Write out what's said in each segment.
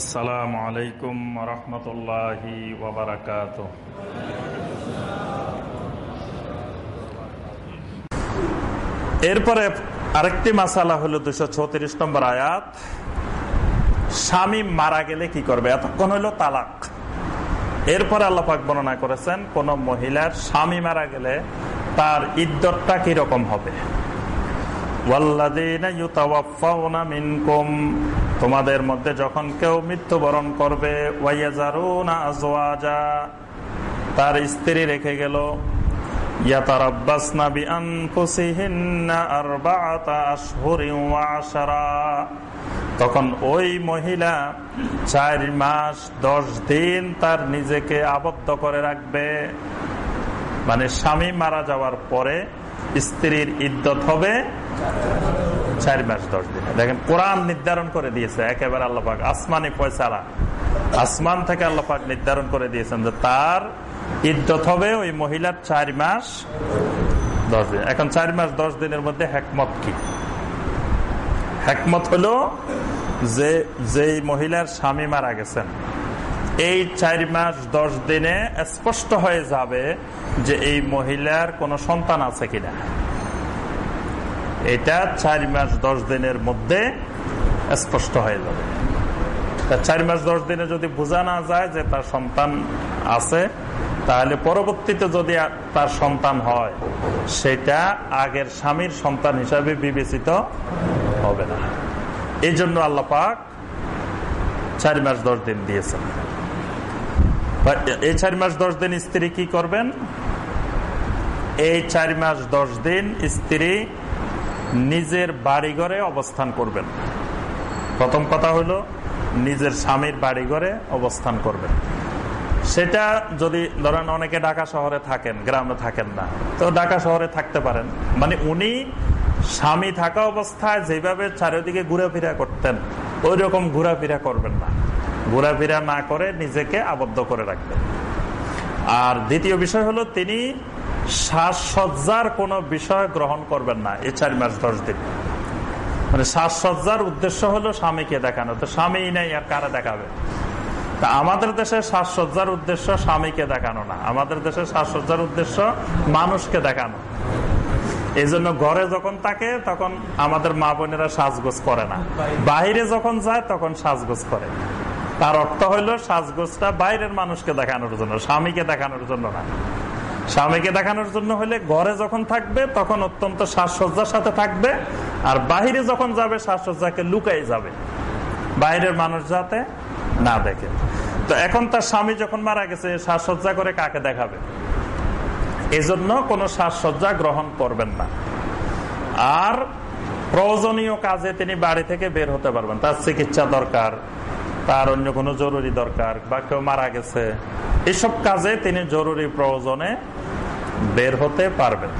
আসসালামু আলাইকুম রহমতুল্লাহি ওবরাকাত এরপরে আরেকটি মাসালা হলো দুশো চৌত্রিশ নম্বর আয়াত। স্বামী মারা গেলে কি করবে? এতক্ষণ হলো তালাক। এরপরে আল্লাপাক বর্ণনা করেছেন, কোন মহিলার স্বামী মারা গেলে তার ইদ্যতটা কীরকম হবে? তোমাদের মধ্যে যখন কেউ মৃত্যুবরণ করবে তার স্ত্রী রেখে গেল তখন ওই মহিলা চার মাস দশ দিন তার নিজেকে আবদ্ধ করে রাখবে। মানে স্বামী মারা যাওয়ার পরে স্ত্রীর ইদ্যত হবে চার মাস, দশ দিন। দেখেন, কোরআন নির্ধারণ করে দিয়েছে, একেবারে আল্লাপাক আসমানি পয়সারা আসমান থেকে আল্লাপাক নির্ধারণ করে দিয়েছেন যে তার ইদ্যত হবে ওই মহিলার চার মাস, দশ দিন। এখন চার মাস, দশ দিনের মধ্যে হ্যাকমত কি? হ্যাকমত হলো যে, যেই মহিলার স্বামী মারা গেছেন এই চার মাস, দশ দিনে স্পষ্ট হয়ে যাবে যে এই মহিলার কোন সন্তান আছে কিনা। এটা চার মাস, দশ দিনের মধ্যে স্পষ্ট হয়ে যাবে। চার মাস, দশ দিনে যদি বোঝা না যায় যে তার সন্তান আছে, তাহলে পরবর্তীতে যদি তার সন্তান হয়, সেটা আগের স্বামীর সন্তান হিসাবে বিবেচিত হবে না। এই জন্য আল্লাপাক চার মাস, দশ দিন দিয়েছেন। এই চার মাস, দশ দিন স্ত্রী কি করবেন? এই চার মাস, দশ দিন স্ত্রী নিজের বাড়ি ঘরে অবস্থান করবেন। প্রথম কথা হলো নিজের স্বামীর বাড়ি ঘরে অবস্থান করবেন। সেটা যদি ধরেন অনেকে ঢাকা শহরে থাকেন, গ্রামে থাকেন না, তো ঢাকা শহরে থাকতে পারেন। মানে উনি স্বামী থাকা অবস্থায় যেভাবে চারিদিকে ঘুরাফেরা করতেন ওই রকম ঘোরাফেরা করবেন না। ঘোরাফেরা না করে নিজেকে আবদ্ধ করে রাখবেন আর দ্বিতীয় বিষয় হলো, তিনি শ্বাসসজ্জার কোন বিষয় গ্রহণ করবেন না এই চার মাস, দশ দিন। মানে শ্বাসসজ্জার উদ্দেশ্য হলো স্বামীকে দেখানো। তো স্বামী নেই, আর কারা দেখাবে? তা আমাদের দেশে শ্বাসসজ্জার উদ্দেশ্য স্বামীকে দেখানো না। আমাদের দেশে শ্বাসসজ্জার উদ্দেশ্য মানুষকে দেখানো। এই জন্য ঘরে যখন থাকে, তখন আমাদের মা বোনেরা সাজগোজ করে না। বাহিরে যখন যায়, তখন সাজগোজ করে। তার অর্থ হইল সাজগোজটা বাইরের মানুষকে দেখানোর জন্য, স্বামীকে দেখানোর জন্য না। স্বামীকে দেখানোর জন্য হলে ঘরে যখন থাকবে, তখন অত্যন্ত সাজসজ্জার সাথে থাকবে, আর বাহিরে যখন যাবে, সাজসজ্জাকে লুকাই যাবে। বাইরের মানুষ যাতে না দেখে। তো এখন তার স্বামী যখন মারা গেছে, সাজসজ্জা করে কাকে দেখাবে? এজন্য কোনো সাজসজ্জা গ্রহণ করবেন না। আর প্রয়োজনীয় কাজে তিনি বাড়ি থেকে বের হতে পারবেন, তার চিকিৎসা দরকার। তার অন্য কোনো জরুরি দরকার বা কেউ মারা গেছে, এসব কাজে তিনি জরুরি প্রয়োজনে বের হতে পারবেন।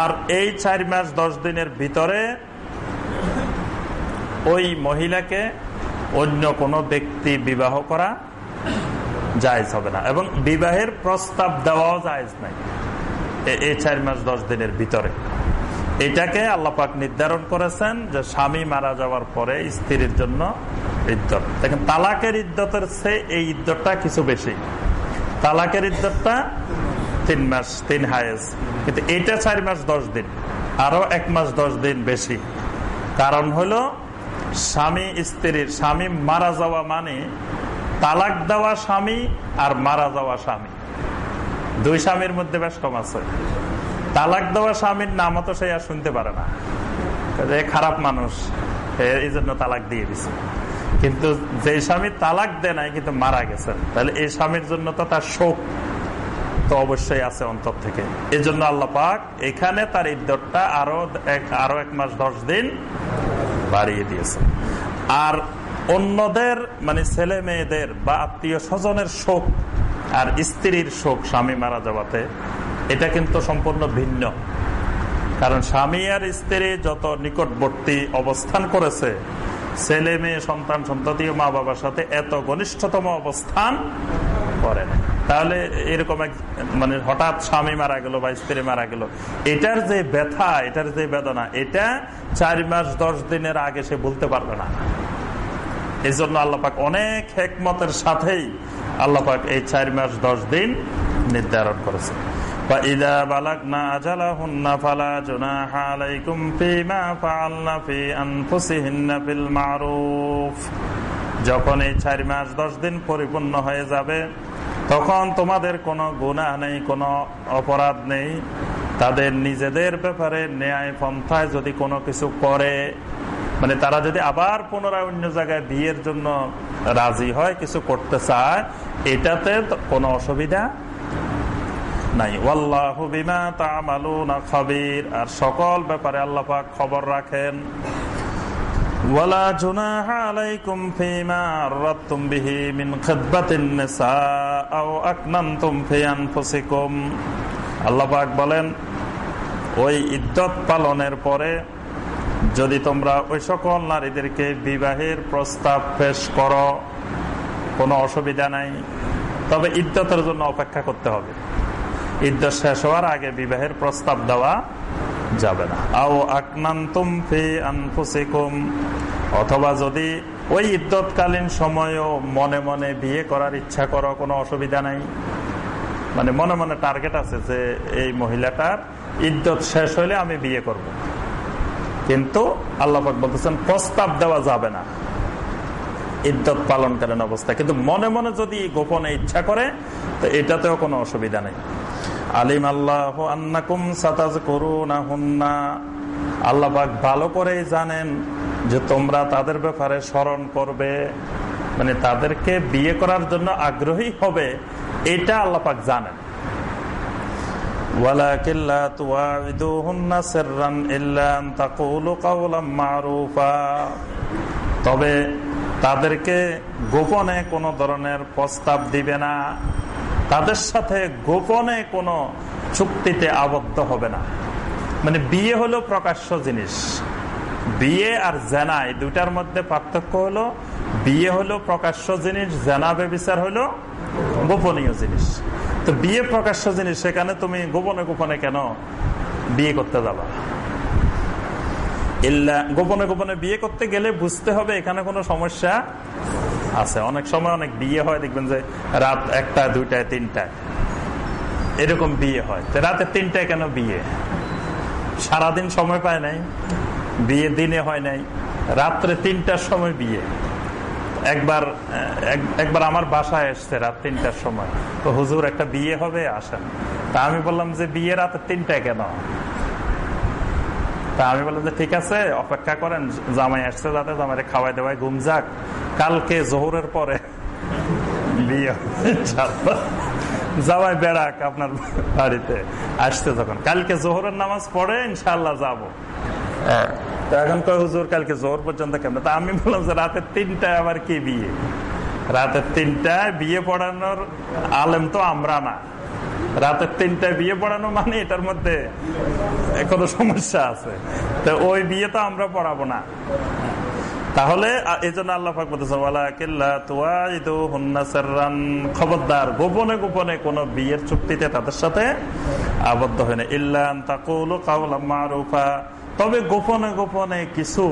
আর এই চার মাস দশ দিনের ভিতরে ওই মহিলাকে অন্য কোনো ব্যক্তি বিবাহ করা জায়জ হবে না এবং বিবাহের প্রস্তাব দেওয়াও জায়জ নাই এই চার মাস দশ দিনের ভিতরে। এটাকে আল্লাপাক নির্ধারণ করেছেন যে স্বামী মারা যাওয়ার পরে স্ত্রীর জন্য ইদ্যত। দেখেন, তালাকের ইদ্যতের সে এই ইদ্যতটা কিছু বেশি। তালাকের ইদ্যতটা তিন মাস, তিন হায়েস। কিন্তু এটা চার মাস, দশ দিন। আরও এক মাস, দশ দিন বেশি। কারণ হলো, স্বামী স্ত্রীর, স্বামী মারা যাওয়া মানে তালাক দেওয়া স্বামী আর মারা যাওয়া স্বামী। দুই স্বামীর মধ্যে বেশ কম আছে। তালাক দেওয়া স্বামীর নামও তো সে আর শুনতে পারে না। খারাপ মানুষ। এই জন্য তালাক দিয়ে দিছে। কিন্তু যে স্বামী তালাক দেয় নাই, কিন্তু মারা গেছেন। তাহলে এই স্বামীর জন্য তো তার শোক তো অবশ্যই আছে অন্তর থেকে। এই জন্য আল্লাহ পাক এখানে তার ইদ্যতটা আরও এক আরও এক মাস দশ দিন বাড়িয়ে দিয়েছে আর অন্যদের মানে ছেলে মেয়েদের বা আত্মীয় স্বজনের শোক আর স্ত্রীর শোক স্বামী মারা যাওয়াতে, এটা কিন্তু সম্পূর্ণ ভিন্ন। কারণ স্বামী আর স্ত্রী যত নিকটবর্তী অবস্থান করেছে ছেলে মেয়ে, সন্তান, সন্ততি মা বাবার সাথে এত ঘনিষ্ঠতম অবস্থান করে না। তাহলে এরকম এক মানে হঠাৎ স্বামী মারা গেল বা স্ত্রী মারা গেল, এটার যে ব্যথা, এটার যে বেদনা, এটা চার মাস, দশ দিনের আগে সে বলতে পারবে না। এই জন্য আল্লাপাক অনেক হেকমতের সাথেই আল্লাপাক এই চার মাস, দশ দিন নির্ধারণ করেছে যখন এই চার মাস দশ দিন পরিপূর্ণ হয়ে যাবে, তখন তোমাদের কোনো গুণা নেই, কোনো অপরাধ নেই। তাদের নিজেদের ব্যাপারে ন্যায় পন্থায় যদি কোনো কিছু করে মানে তারা যদি আবার পুনরায় অন্য জায়গায় বিয়ের জন্য রাজি হয়, কিছু করতে চায়, এটাতে কোনো অসুবিধা নাই। বিমা খাবির। আর সকল ব্যাপারে আল্লাপাক খবর রাখেন। ওয়ালা জুনাহা আলাইকুম ফিমা আররাদতুম বিহি মিন খিদবাতিন নিসা আও আকনানতুম ফি আনফুসিকুম। আল্লাহ পাক বলেন, ওই ইদ্যত পালনের পরে যদি তোমরা ওই সকল নারীদেরকে বিবাহের প্রস্তাব পেশ করো, কোনো অসুবিধা নাই। তবে ইদ্যতের জন্য অপেক্ষা করতে হবে। ইদ্যত শেষ হওয়ার আগে বিবাহের প্রস্তাব দেওয়া যাবে না আও আকনান্তুম ফি আনফুসিকুম অথবা যদি ওই ইদ্যৎকালীন সময়ও মনে মনে বিয়ে করার ইচ্ছা করো কোনো অসুবিধা নাই মানে মনে মনে টার্গেট আছে যে এই মহিলাটার ইদ্যত শেষ হইলে আমি বিয়ে করব। কিন্তু আল্লাহাক বলতেছেন প্রস্তাব দেওয়া যাবে না ইদ্যত পালনকালীন অবস্থা কিন্তু মনে মনে যদি গোপনে ইচ্ছা করে তো এটাতেও কোনো অসুবিধা নেই আলিম আল্লাহ আন্নাকুম সাতাজ করুন আল্লাহ ভালো করেই জানেন যে তোমরা তাদের ব্যাপারে স্মরণ করবে মানে তাদেরকে বিয়ে করার জন্য আগ্রহী হবে, এটা আল্লাপাক জানেন। তবে তাদেরকে গোপনে কোন ধরনের প্রস্তাব দিবে না। তাদের সাথে গোপনে কোনো চুক্তিতে আবদ্ধ হবে না। মানে বিয়ে হলো প্রকাশ্য জিনিস। বিয়ে আর জেনা, এই দুটার মধ্যে পার্থক্য হলো, বিয়ে হলো প্রকাশ্য জিনিস, জেনা বেবিচার হলো গোপনীয় জিনিস। তো বিয়ে প্রকাশ্য জিনিস, সেখানে তুমি গোপনে গোপনে কেন বিয়ে করতে যাবা? গোপনে গোপনে বিয়ে করতে গেলে বুঝতে হবে এখানে কোনো সমস্যা আছে। অনেক সময় অনেক বিয়ে হয়, দেখবেন যে রাত একটা দুইটায়, তিনটায়। এরকম বিয়ে হয়। রাতে তিনটায় কেন বিয়ে? সারাদিন সময় পায় নাই, বিয়ে দিনে হয় নাই, রাত্রে তিনটার সময় বিয়ে। একবার একবার আমার বাসায় এসছে রাত তিনটার সময়। তো হুজুর, একটা বিয়ে হবে, আসেন। তা আমি বললাম যে, বিয়ে রাতে তিনটায় কেন? তা আমি বললাম যে, ঠিক আছে, অপেক্ষা করেন, জামাই আসছে যাতে জামাই খাওয়াই দেওয়াই, ঘুম যাক। কালকে জোহরের পরে। বিয়ে জামাই বেড়াক আপনার বাড়িতে। আসছে যখন। কালকে জোহরের নামাজ পড়ে ইনশাল্লাহ যাব। এখন কয় হুজুর কালকে জোহর পর্যন্ত কেমন? তা আমি বললাম যে রাতের তিনটায় আবার কি বিয়ে? রাতের তিনটায় বিয়ে পড়ানোর আলেম তো আমরা না। রাতের তিনটায় বিয়ে পড়ানো মানে এটার মধ্যে কোনো সমস্যা আছে। তো ওই বিয়ে তো আমরা পড়াবো না। তাহলে এই জন্য আল্লাহ খবরদার, গোপনে গোপনে কোন বিয়ের চুক্তিতে তাদের সাথে আবদ্ধ হয় না। ইল্লান তবে গোপনে গোপনে কিছু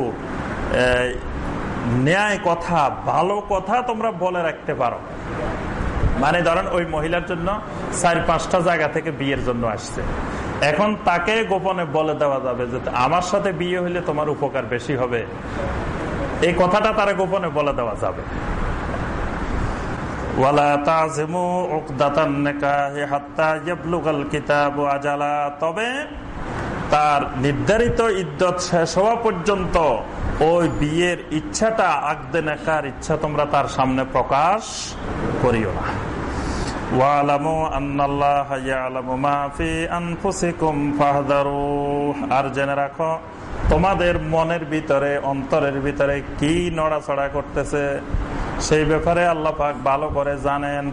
ন্যায় কথা, ভালো কথা তোমরা বলে রাখতে পারো। মানে ধরেন, ওই মহিলার জন্য চার, পাঁচটা জায়গা থেকে বিয়ের জন্য আসছে। এখন তাকে গোপনে বলে দেওয়া যাবে যে, আমার সাথে বিয়ে হইলে তোমার উপকার বেশি হবে। এই কথাটা তারা গোপনে বলে দেওয়া যাবে। তার নির্ধারিত ইদ্যত শেষ হওয়া পর্যন্ত ওই বিয়ের ইচ্ছাটা আগদে নেকার ইচ্ছা তোমরা তার সামনে প্রকাশ করিও না। আর জেনে রাখো তোমাদের মনের ভিতরে, অন্তরের ভিতরে কি নড়াচড়া করতেছে, সেই ব্যাপারে আল্লাহ পাক ভালো করে জানেন।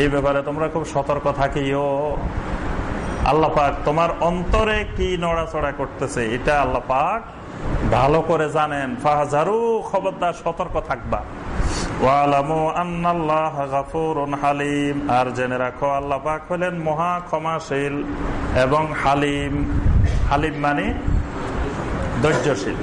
এই ব্যাপারে তোমরা খুব সতর্ক থাকিও। আল্লাহ পাক তোমার অন্তরে কি নড়াচড়া করতেছে, এটা আল্লাহ পাক ভালো করে জানেন। ফাহাজারু, খবরদার, সতর্ক থাকবা। আর জেনে রাখো, আল্লাহ পাক হলেন মহা ক্ষমাশীল এবং হালিম। হালিম মানে ধৈর্যশীল।